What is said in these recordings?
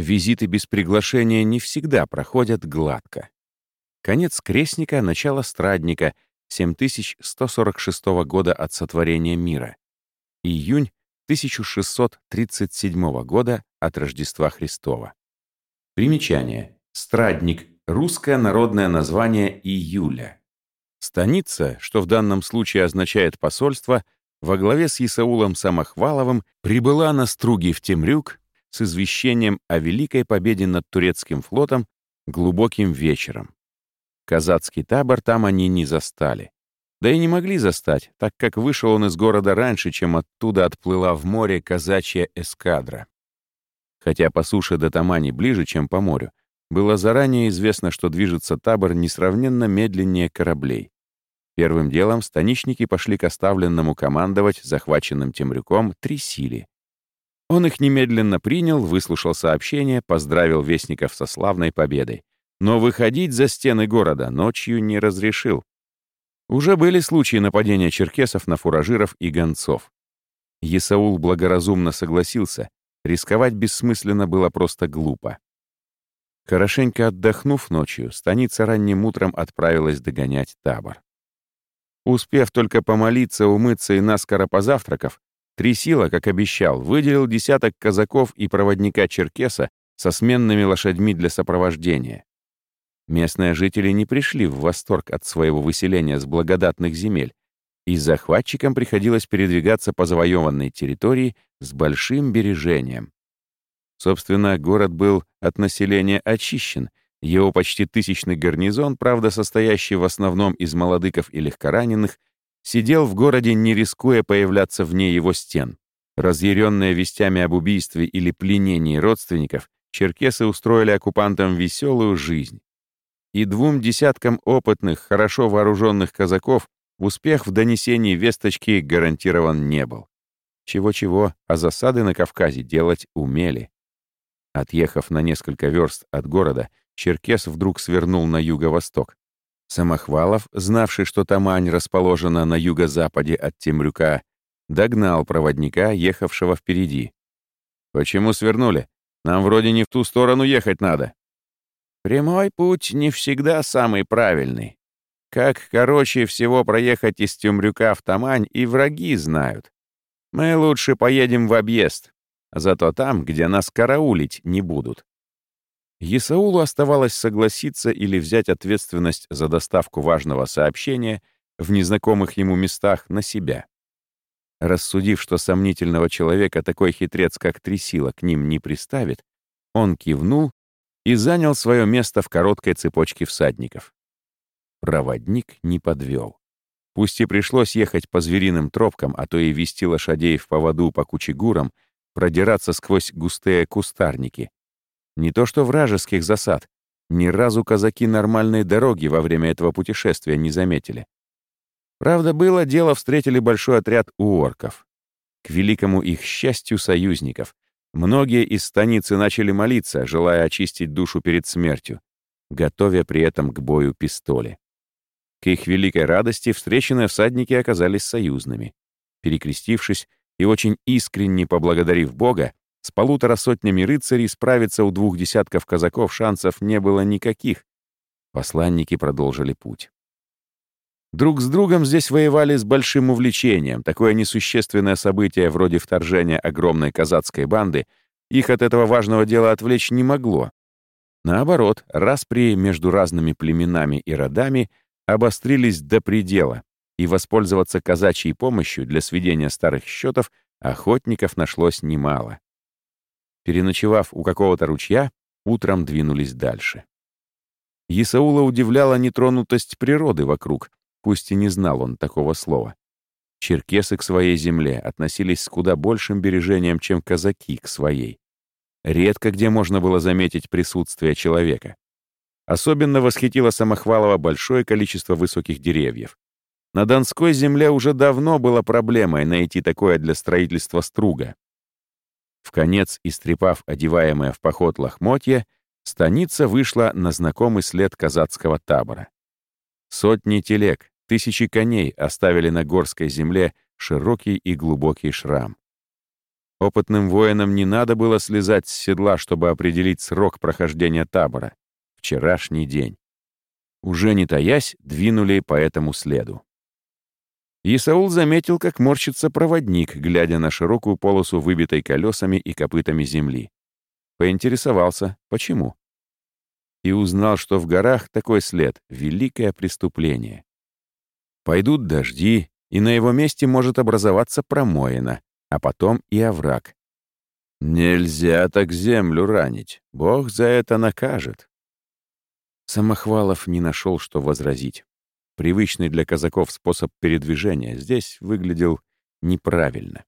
Визиты без приглашения не всегда проходят гладко. Конец Крестника — начало Страдника, 7146 года от сотворения мира. Июнь 1637 года от Рождества Христова. Примечание. Страдник — русское народное название июля. Станица, что в данном случае означает посольство, во главе с Исаулом Самохваловым прибыла на струги в Темрюк с извещением о великой победе над турецким флотом глубоким вечером. Казацкий табор там они не застали. Да и не могли застать, так как вышел он из города раньше, чем оттуда отплыла в море казачья эскадра. Хотя по суше до Тамани ближе, чем по морю, было заранее известно, что движется табор несравненно медленнее кораблей. Первым делом станичники пошли к оставленному командовать захваченным Темрюком Трисили. Он их немедленно принял, выслушал сообщение, поздравил вестников со славной победой. Но выходить за стены города ночью не разрешил. Уже были случаи нападения черкесов на фуражиров и гонцов. Есаул благоразумно согласился, рисковать бессмысленно было просто глупо. Хорошенько отдохнув ночью, станица ранним утром отправилась догонять табор. Успев только помолиться, умыться и наскоро позавтракав, Трисила, как обещал, выделил десяток казаков и проводника Черкеса со сменными лошадьми для сопровождения. Местные жители не пришли в восторг от своего выселения с благодатных земель, и захватчикам приходилось передвигаться по завоеванной территории с большим бережением. Собственно, город был от населения очищен, его почти тысячный гарнизон, правда, состоящий в основном из молодыков и легкораненых, сидел в городе, не рискуя появляться вне его стен. Разъяренные вестями об убийстве или пленении родственников, черкесы устроили оккупантам веселую жизнь. И двум десяткам опытных, хорошо вооруженных казаков успех в донесении весточки гарантирован не был. Чего-чего, а засады на Кавказе делать умели. Отъехав на несколько верст от города, Черкес вдруг свернул на юго-восток. Самохвалов, знавший, что Тамань расположена на юго-западе от Темрюка, догнал проводника, ехавшего впереди. «Почему свернули? Нам вроде не в ту сторону ехать надо». «Прямой путь не всегда самый правильный. Как короче всего проехать из Темрюка в Тамань, и враги знают. Мы лучше поедем в объезд, зато там, где нас караулить не будут. Есаулу оставалось согласиться или взять ответственность за доставку важного сообщения в незнакомых ему местах на себя. Рассудив, что сомнительного человека такой хитрец, как Трисила, к ним не приставит, он кивнул и занял свое место в короткой цепочке всадников. Проводник не подвел. Пусть и пришлось ехать по звериным тропкам, а то и вести лошадей в поводу по кучегурам, продираться сквозь густые кустарники, не то что вражеских засад. Ни разу казаки нормальной дороги во время этого путешествия не заметили. Правда, было дело, встретили большой отряд уорков. К великому их счастью союзников. Многие из станицы начали молиться, желая очистить душу перед смертью, готовя при этом к бою пистоли. К их великой радости встреченные всадники оказались союзными. Перекрестившись и очень искренне поблагодарив Бога, с полутора сотнями рыцарей справиться у двух десятков казаков шансов не было никаких. Посланники продолжили путь. Друг с другом здесь воевали с большим увлечением. Такое несущественное событие вроде вторжения огромной казацкой банды их от этого важного дела отвлечь не могло. Наоборот, распри между разными племенами и родами обострились до предела, и воспользоваться казачьей помощью для сведения старых счетов охотников нашлось немало. Переночевав у какого-то ручья, утром двинулись дальше. Исаула удивляла нетронутость природы вокруг, пусть и не знал он такого слова. Черкесы к своей земле относились с куда большим бережением, чем казаки к своей. Редко где можно было заметить присутствие человека. Особенно восхитило Самохвалова большое количество высоких деревьев. На Донской земле уже давно было проблемой найти такое для строительства струга. В конец истрепав одеваемое в поход лохмотья, станица вышла на знакомый след казацкого табора. Сотни телег, тысячи коней оставили на горской земле широкий и глубокий шрам. Опытным воинам не надо было слезать с седла, чтобы определить срок прохождения табора. Вчерашний день. Уже не таясь, двинули по этому следу. Исаул заметил, как морщится проводник, глядя на широкую полосу, выбитой колесами и копытами земли. Поинтересовался, почему. И узнал, что в горах такой след — великое преступление. Пойдут дожди, и на его месте может образоваться промоина, а потом и овраг. Нельзя так землю ранить, Бог за это накажет. Самохвалов не нашел, что возразить привычный для казаков способ передвижения, здесь выглядел неправильно.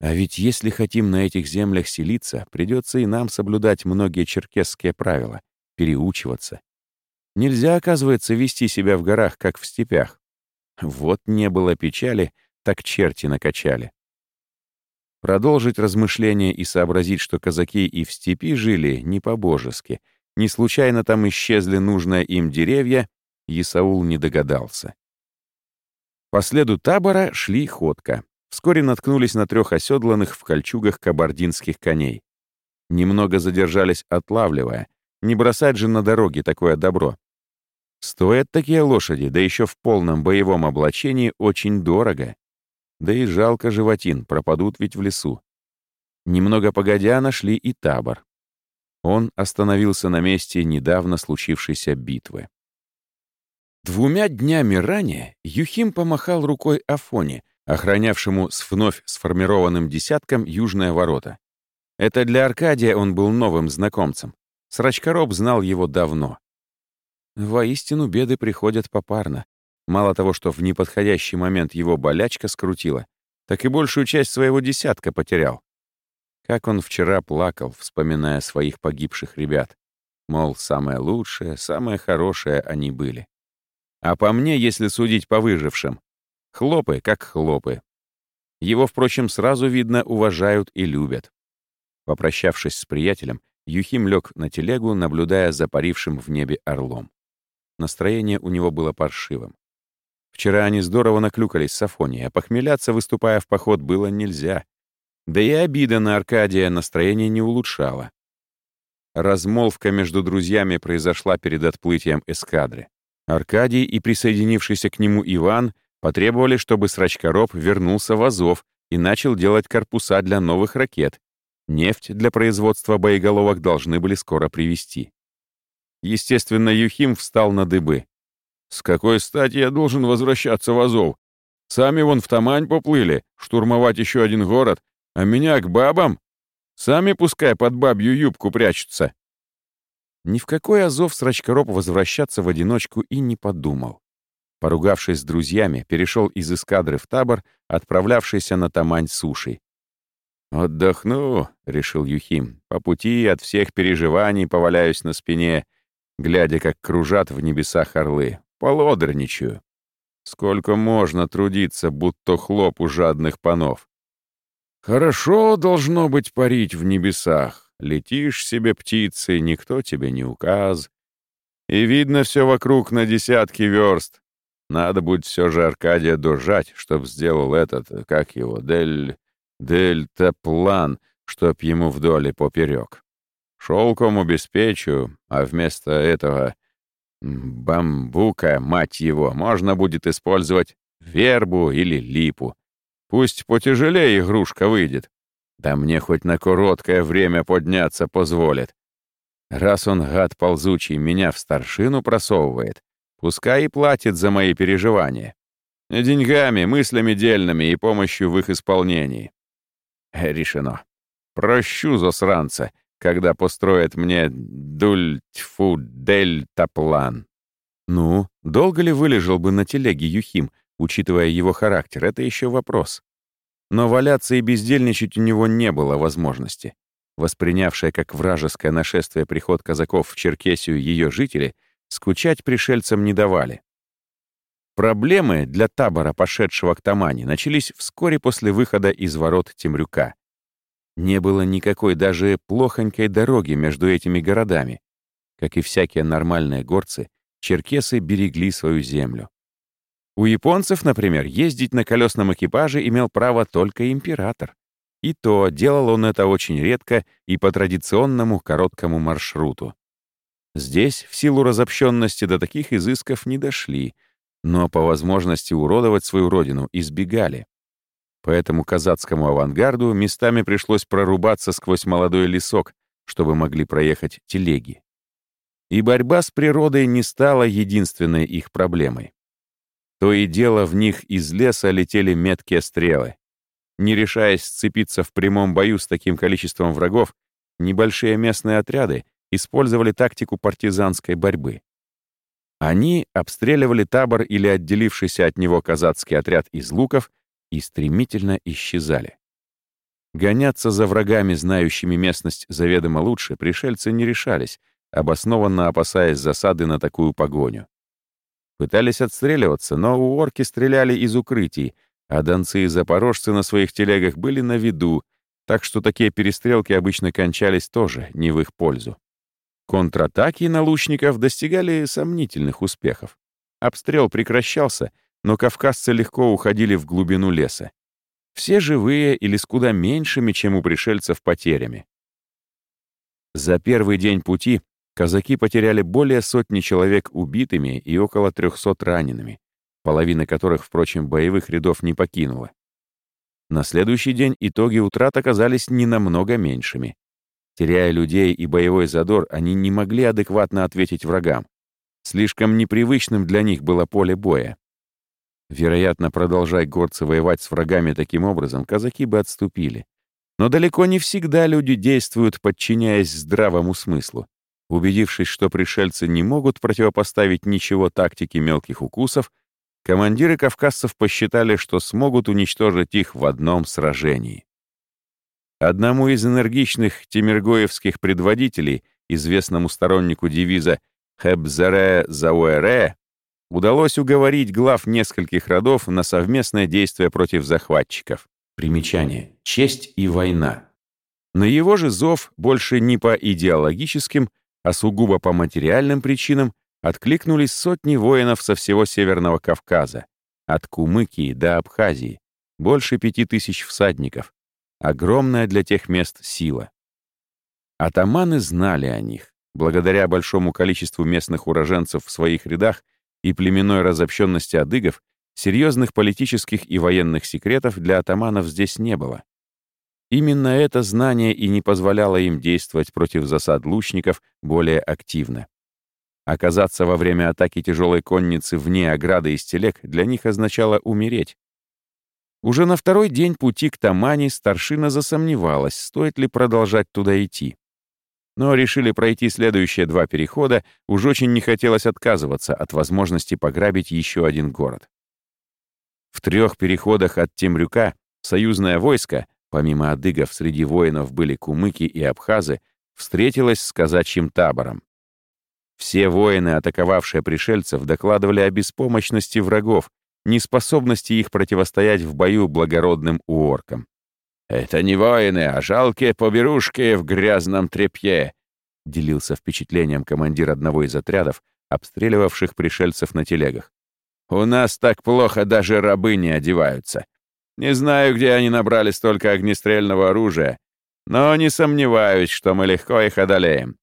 А ведь если хотим на этих землях селиться, придется и нам соблюдать многие черкесские правила, переучиваться. Нельзя, оказывается, вести себя в горах, как в степях. Вот не было печали, так черти накачали. Продолжить размышления и сообразить, что казаки и в степи жили не по-божески, не случайно там исчезли нужные им деревья, Исаул не догадался. По следу табора шли ходка. Вскоре наткнулись на трех оседланных в кольчугах кабардинских коней. Немного задержались, отлавливая. Не бросать же на дороге такое добро. Стоят такие лошади, да еще в полном боевом облачении, очень дорого. Да и жалко животин, пропадут ведь в лесу. Немного погодя нашли и табор. Он остановился на месте недавно случившейся битвы. Двумя днями ранее Юхим помахал рукой Афоне, охранявшему с вновь сформированным десятком южные ворота. Это для Аркадия он был новым знакомцем. Срачкороб знал его давно. Воистину беды приходят попарно. Мало того, что в неподходящий момент его болячка скрутила, так и большую часть своего десятка потерял. Как он вчера плакал, вспоминая своих погибших ребят. Мол, самое лучшее, самое хорошее они были. А по мне, если судить по выжившим, хлопы как хлопы. Его, впрочем, сразу видно уважают и любят. Попрощавшись с приятелем, Юхим лег на телегу, наблюдая за парившим в небе орлом. Настроение у него было паршивым. Вчера они здорово наклюкались с Афонией, а похмеляться, выступая в поход, было нельзя. Да и обида на Аркадия настроение не улучшала. Размолвка между друзьями произошла перед отплытием эскадры. Аркадий и присоединившийся к нему Иван потребовали, чтобы Срачкороб вернулся в Азов и начал делать корпуса для новых ракет. Нефть для производства боеголовок должны были скоро привезти. Естественно, Юхим встал на дыбы. «С какой стати я должен возвращаться в Азов? Сами вон в Тамань поплыли, штурмовать еще один город, а меня к бабам? Сами пускай под бабью юбку прячутся». Ни в какой Азов Срачкороб возвращаться в одиночку и не подумал. Поругавшись с друзьями, перешел из эскадры в табор, отправлявшийся на Тамань сушей. «Отдохну», — решил Юхим, — «по пути от всех переживаний поваляюсь на спине, глядя, как кружат в небесах орлы, полодорничаю. Сколько можно трудиться, будто хлоп у жадных панов? Хорошо должно быть парить в небесах, Летишь себе птицей, никто тебе не указ. И видно все вокруг на десятки верст. Надо будет все же Аркадия дожать, чтоб сделал этот, как его, дель... дельта-план, чтоб ему вдоль и поперек. Шелком обеспечу, а вместо этого бамбука, мать его, можно будет использовать вербу или липу. Пусть потяжелее игрушка выйдет, да мне хоть на короткое время подняться позволит. Раз он, гад ползучий, меня в старшину просовывает, пускай и платит за мои переживания. Деньгами, мыслями дельными и помощью в их исполнении. Решено. Прощу засранца, когда построит мне дультьфу дельта-план. Ну, долго ли вылежал бы на телеге Юхим, учитывая его характер, это еще вопрос. Но валяться и бездельничать у него не было возможности. Воспринявшая как вражеское нашествие приход казаков в Черкесию ее жители, скучать пришельцам не давали. Проблемы для табора, пошедшего к Тамане, начались вскоре после выхода из ворот Темрюка. Не было никакой даже плохонькой дороги между этими городами. Как и всякие нормальные горцы, черкесы берегли свою землю. У японцев, например, ездить на колесном экипаже имел право только император. И то делал он это очень редко и по традиционному короткому маршруту. Здесь, в силу разобщенности, до таких изысков не дошли, но по возможности уродовать свою родину избегали. Поэтому казацкому авангарду местами пришлось прорубаться сквозь молодой лесок, чтобы могли проехать телеги. И борьба с природой не стала единственной их проблемой. То и дело в них из леса летели меткие стрелы. Не решаясь сцепиться в прямом бою с таким количеством врагов, небольшие местные отряды использовали тактику партизанской борьбы. Они обстреливали табор или отделившийся от него казацкий отряд из луков и стремительно исчезали. Гоняться за врагами, знающими местность заведомо лучше, пришельцы не решались, обоснованно опасаясь засады на такую погоню. Пытались отстреливаться, но у орки стреляли из укрытий, а донцы и запорожцы на своих телегах были на виду, так что такие перестрелки обычно кончались тоже не в их пользу. Контратаки на лучников достигали сомнительных успехов. Обстрел прекращался, но кавказцы легко уходили в глубину леса. Все живые или с куда меньшими, чем у пришельцев, потерями. За первый день пути казаки потеряли более сотни человек убитыми и около 300 ранеными, половина которых, впрочем, боевых рядов не покинула. На следующий день итоги утрат оказались не намного меньшими. Теряя людей и боевой задор, они не могли адекватно ответить врагам. Слишком непривычным для них было поле боя. Вероятно, продолжая горцы воевать с врагами таким образом, казаки бы отступили. Но далеко не всегда люди действуют, подчиняясь здравому смыслу. Убедившись, что пришельцы не могут противопоставить ничего тактике мелких укусов, командиры кавказцев посчитали, что смогут уничтожить их в одном сражении. Одному из энергичных тимиргоевских предводителей, известному стороннику девиза «Хэбзаре зауэре», удалось уговорить глав нескольких родов на совместное действие против захватчиков. Примечание. Честь и война. На его же зов, больше не по идеологическим, а сугубо по материальным причинам, откликнулись сотни воинов со всего Северного Кавказа, от Кумыкии до Абхазии, больше пяти тысяч всадников, огромная для тех мест сила. Атаманы знали о них. Благодаря большому количеству местных уроженцев в своих рядах и племенной разобщенности адыгов, серьезных политических и военных секретов для атаманов здесь не было. Именно это знание и не позволяло им действовать против засад лучников более активно. Оказаться во время атаки тяжелой конницы вне ограды из телег для них означало умереть. Уже на второй день пути к Тамани старшина засомневалась, стоит ли продолжать туда идти. Но решили пройти следующие два перехода, уж очень не хотелось отказываться от возможности пограбить еще один город. В трех переходах от Темрюка союзное войско, помимо адыгов среди воинов были кумыки и абхазы, встретилось с казачьим табором. Все воины, атаковавшие пришельцев, докладывали о беспомощности врагов, неспособности их противостоять в бою благородным уоркам. «Это не воины, а жалкие поберушки в грязном тряпье», делился впечатлением командир одного из отрядов, обстреливавших пришельцев на телегах. «У нас так плохо даже рабы не одеваются. Не знаю, где они набрали столько огнестрельного оружия, но не сомневаюсь, что мы легко их одолеем.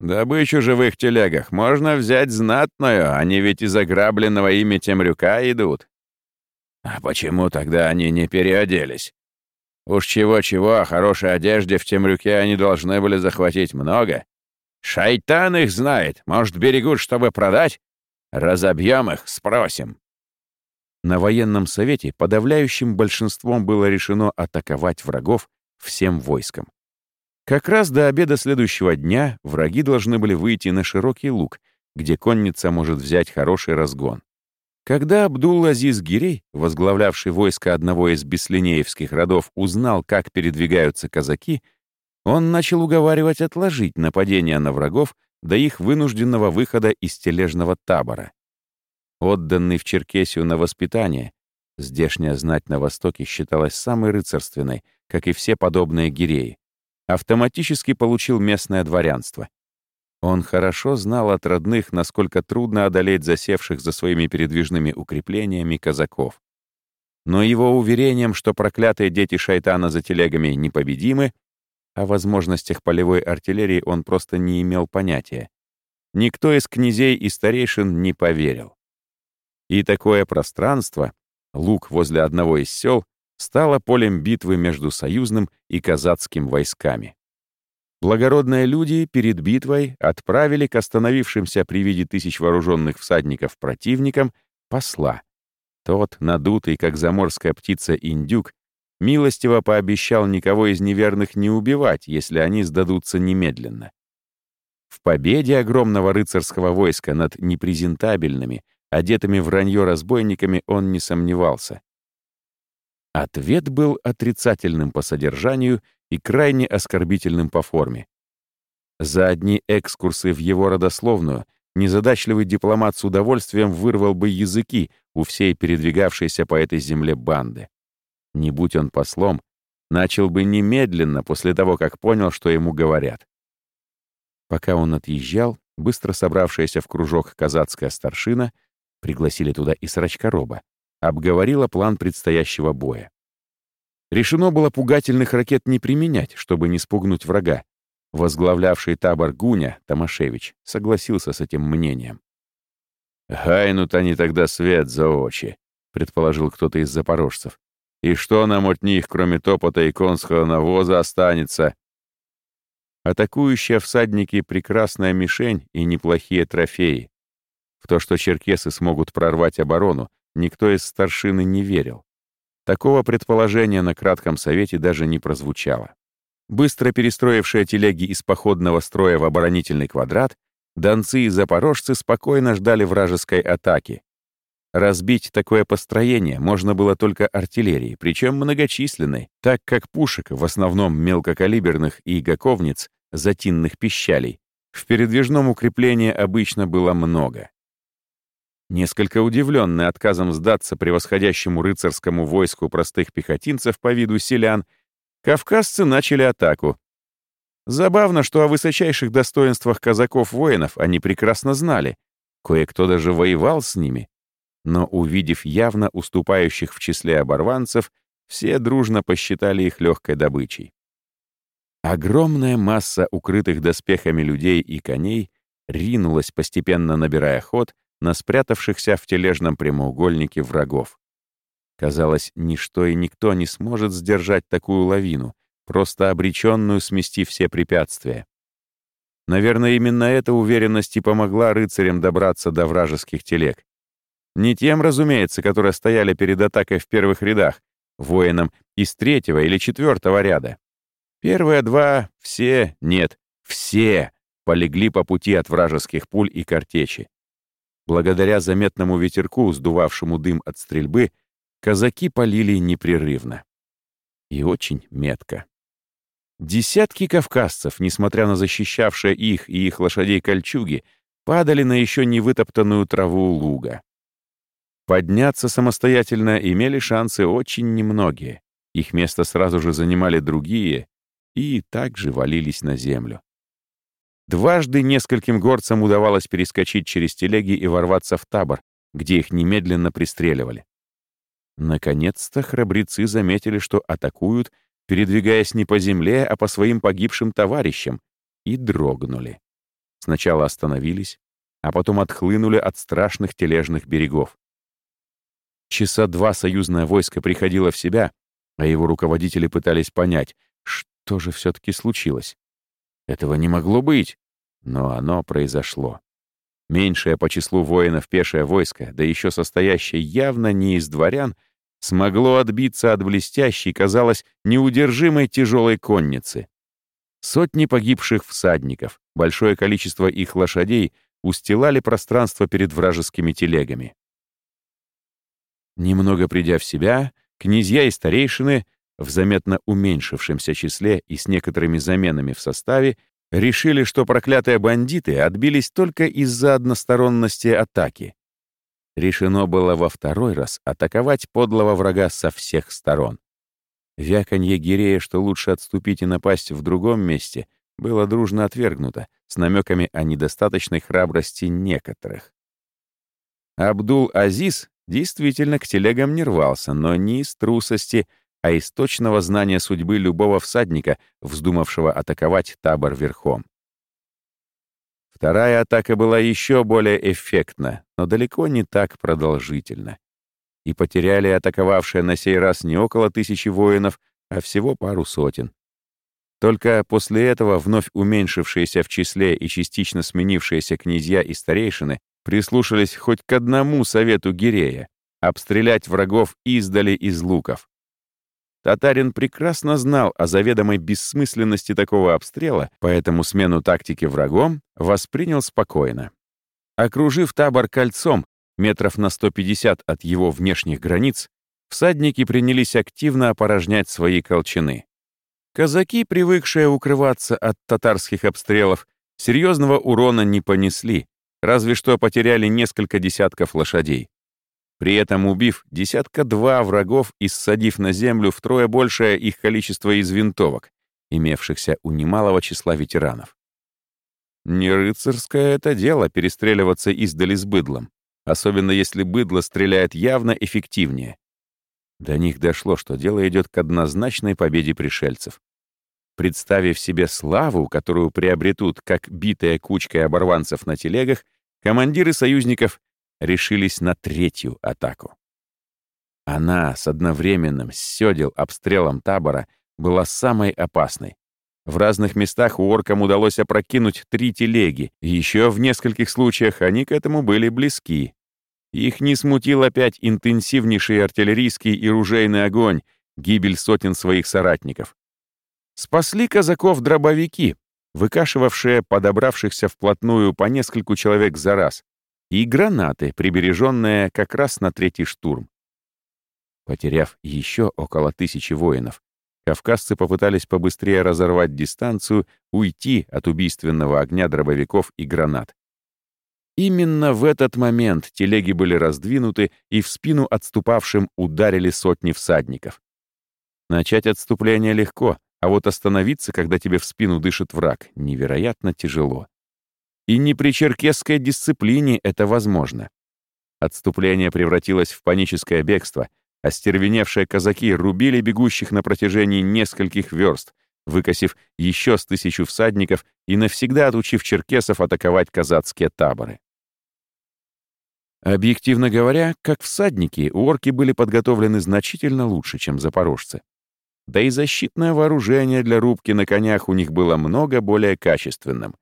Добычу же в их телегах можно взять знатную, они ведь из ограбленного ими темрюка идут. А почему тогда они не переоделись? Уж чего-чего, о хорошей одежде в темрюке они должны были захватить много. Шайтан их знает, может, берегут, чтобы продать? Разобьем их, спросим. На военном совете подавляющим большинством было решено атаковать врагов всем войском. Как раз до обеда следующего дня враги должны были выйти на широкий луг, где конница может взять хороший разгон. Когда Абдул-Азиз Гирей, возглавлявший войско одного из беслинеевских родов, узнал, как передвигаются казаки, он начал уговаривать отложить нападение на врагов до их вынужденного выхода из тележного табора. Отданный в Черкесию на воспитание, здешняя знать на Востоке считалась самой рыцарственной, как и все подобные гиреи, автоматически получил местное дворянство. Он хорошо знал от родных, насколько трудно одолеть засевших за своими передвижными укреплениями казаков. но его уверением, что проклятые дети шайтана за телегами непобедимы, о возможностях полевой артиллерии он просто не имел понятия. Никто из князей и старейшин не поверил. И такое пространство, луг возле одного из сел, стало полем битвы между союзным и казацким войсками. Благородные люди перед битвой отправили к остановившимся при виде тысяч вооруженных всадников противникам посла. Тот, надутый, как заморская птица индюк, милостиво пообещал никого из неверных не убивать, если они сдадутся немедленно. В победе огромного рыцарского войска над непрезентабельными, одетыми в ранье разбойниками, он не сомневался. Ответ был отрицательным по содержанию и крайне оскорбительным по форме. За одни экскурсы в его родословную незадачливый дипломат с удовольствием вырвал бы языки у всей передвигавшейся по этой земле банды. Не будь он послом, начал бы немедленно после того, как понял, что ему говорят. Пока он отъезжал, быстро собравшаяся в кружок казацкая старшина, пригласили туда и срачкороба, обговорила план предстоящего боя. Решено было пугательных ракет не применять, чтобы не спугнуть врага. Возглавлявший табор Гуня, Томашевич, согласился с этим мнением. «Гайнут они тогда свет за очи», — предположил кто-то из запорожцев. «И что нам от них, кроме топота и конского навоза, останется?» Атакующие всадники — прекрасная мишень и неплохие трофеи. В то, что черкесы смогут прорвать оборону, никто из старшины не верил. Такого предположения на кратком совете даже не прозвучало. Быстро перестроившие телеги из походного строя в оборонительный квадрат, донцы и запорожцы спокойно ждали вражеской атаки. Разбить такое построение можно было только артиллерией, причем многочисленной, так как пушек, в основном мелкокалиберных и гаковниц, затинных пищалей, в передвижном укреплении обычно было много. Несколько удивленный отказом сдаться превосходящему рыцарскому войску простых пехотинцев по виду селян, кавказцы начали атаку. Забавно, что о высочайших достоинствах казаков-воинов они прекрасно знали. Кое-кто даже воевал с ними. Но, увидев явно уступающих в числе оборванцев, все дружно посчитали их легкой добычей. Огромная масса укрытых доспехами людей и коней ринулась, постепенно набирая ход, на спрятавшихся в тележном прямоугольнике врагов. Казалось, ничто и никто не сможет сдержать такую лавину, просто обреченную смести все препятствия. Наверное, именно эта уверенность и помогла рыцарям добраться до вражеских телег. Не тем, разумеется, которые стояли перед атакой в первых рядах, воинам из третьего или четвертого ряда. Первые два — все, нет, все полегли по пути от вражеских пуль и картечи. Благодаря заметному ветерку, сдувавшему дым от стрельбы, казаки полили непрерывно. И очень метко. Десятки кавказцев, несмотря на защищавшие их и их лошадей кольчуги, падали на еще не вытоптанную траву луга. Подняться самостоятельно имели шансы очень немногие. Их место сразу же занимали другие и также валились на землю. Дважды нескольким горцам удавалось перескочить через телеги и ворваться в табор, где их немедленно пристреливали. Наконец-то храбрецы заметили, что атакуют, передвигаясь не по земле, а по своим погибшим товарищам, и дрогнули. Сначала остановились, а потом отхлынули от страшных тележных берегов. Часа два союзное войско приходило в себя, а его руководители пытались понять, что же все-таки случилось. Этого не могло быть. Но оно произошло. Меньшее по числу воинов пешее войско, да еще состоящее явно не из дворян, смогло отбиться от блестящей, казалось, неудержимой тяжелой конницы. Сотни погибших всадников, большое количество их лошадей устилали пространство перед вражескими телегами. Немного придя в себя, князья и старейшины в заметно уменьшившемся числе и с некоторыми заменами в составе решили, что проклятые бандиты отбились только из-за односторонности атаки. Решено было во второй раз атаковать подлого врага со всех сторон. Вяканье Гирея, что лучше отступить и напасть в другом месте, было дружно отвергнуто, с намеками о недостаточной храбрости некоторых. Абдул-Азиз, действительно к телегам не рвался, но не из трусости, а из точного знания судьбы любого всадника, вздумавшего атаковать табор верхом. Вторая атака была еще более эффектна, но далеко не так продолжительна. И потеряли атаковавшие на сей раз не около тысячи воинов, а всего пару сотен. Только после этого вновь уменьшившиеся в числе и частично сменившиеся князья и старейшины прислушались хоть к одному совету Гирея — обстрелять врагов издали из луков. Татарин прекрасно знал о заведомой бессмысленности такого обстрела, поэтому смену тактики врагом воспринял спокойно. Окружив табор кольцом, метров на 150 от его внешних границ, всадники принялись активно опорожнять свои колчаны. Казаки, привыкшие укрываться от татарских обстрелов, серьезного урона не понесли, разве что потеряли несколько десятков лошадей. При этом убив десятка-два врагов и ссадив на землю втрое большее их количество из винтовок, имевшихся у немалого числа ветеранов. Не рыцарское это дело перестреливаться издали с быдлом, особенно если быдло стреляет явно эффективнее. До них дошло, что дело идет к однозначной победе пришельцев. Представив себе славу, которую приобретут как битая кучка оборванцев на телегах, командиры союзников решились на третью атаку. Она с одновременным сёдел обстрелом табора была самой опасной. В разных местах у оркам удалось опрокинуть три телеги, и еще в нескольких случаях они к этому были близки. Их не смутил опять интенсивнейший артиллерийский и ружейный огонь, гибель сотен своих соратников. Спасли казаков дробовики, выкашивавшие подобравшихся вплотную по нескольку человек за раз, и гранаты, прибереженные как раз на третий штурм. Потеряв еще около тысячи воинов, кавказцы попытались побыстрее разорвать дистанцию, уйти от убийственного огня дробовиков и гранат. Именно в этот момент телеги были раздвинуты, и в спину отступавшим ударили сотни всадников. Начать отступление легко, а вот остановиться, когда тебе в спину дышит враг, невероятно тяжело. И не при черкесской дисциплине это возможно. Отступление превратилось в паническое бегство, Остервеневшие казаки рубили бегущих на протяжении нескольких верст, выкосив еще с тысячу всадников и навсегда отучив черкесов атаковать казацкие таборы. Объективно говоря, как всадники, орки были подготовлены значительно лучше, чем запорожцы. Да и защитное вооружение для рубки на конях у них было много более качественным.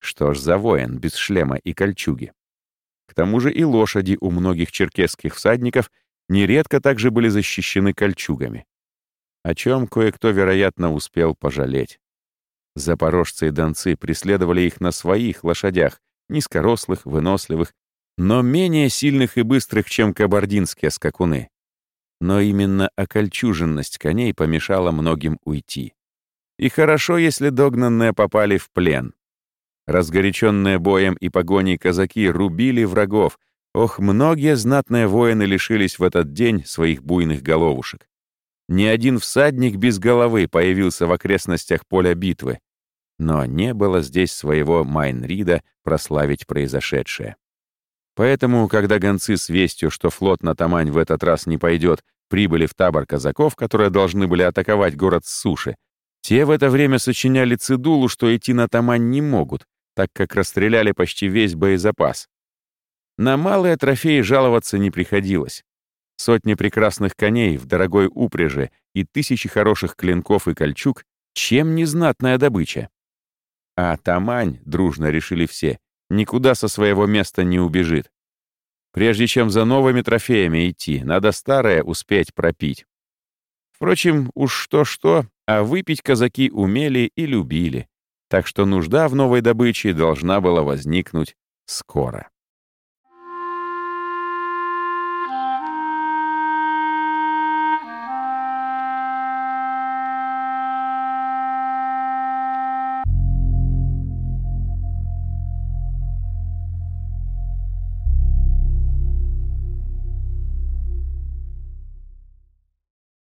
Что ж за воин без шлема и кольчуги? К тому же и лошади у многих черкесских всадников нередко также были защищены кольчугами, о чем кое-кто, вероятно, успел пожалеть. Запорожцы и донцы преследовали их на своих лошадях, низкорослых, выносливых, но менее сильных и быстрых, чем кабардинские скакуны. Но именно окольчуженность коней помешала многим уйти. И хорошо, если догнанные попали в плен. Разгоряченные боем и погоней казаки рубили врагов, Ох, многие знатные воины лишились в этот день своих буйных головушек. Ни один всадник без головы появился в окрестностях поля битвы, но не было здесь своего Майнрида прославить произошедшее. Поэтому, когда гонцы с вестью, что флот на Тамань в этот раз не пойдет, прибыли в табор казаков, которые должны были атаковать город с суши, те в это время сочиняли цидулу, что идти на Тамань не могут, так как расстреляли почти весь боезапас. На малые трофеи жаловаться не приходилось. Сотни прекрасных коней в дорогой упряжи и тысячи хороших клинков и кольчуг — чем не знатная добыча. А Тамань, дружно решили все, никуда со своего места не убежит. Прежде чем за новыми трофеями идти, надо старое успеть пропить. Впрочем, уж что-что, а выпить казаки умели и любили, так что нужда в новой добыче должна была возникнуть скоро.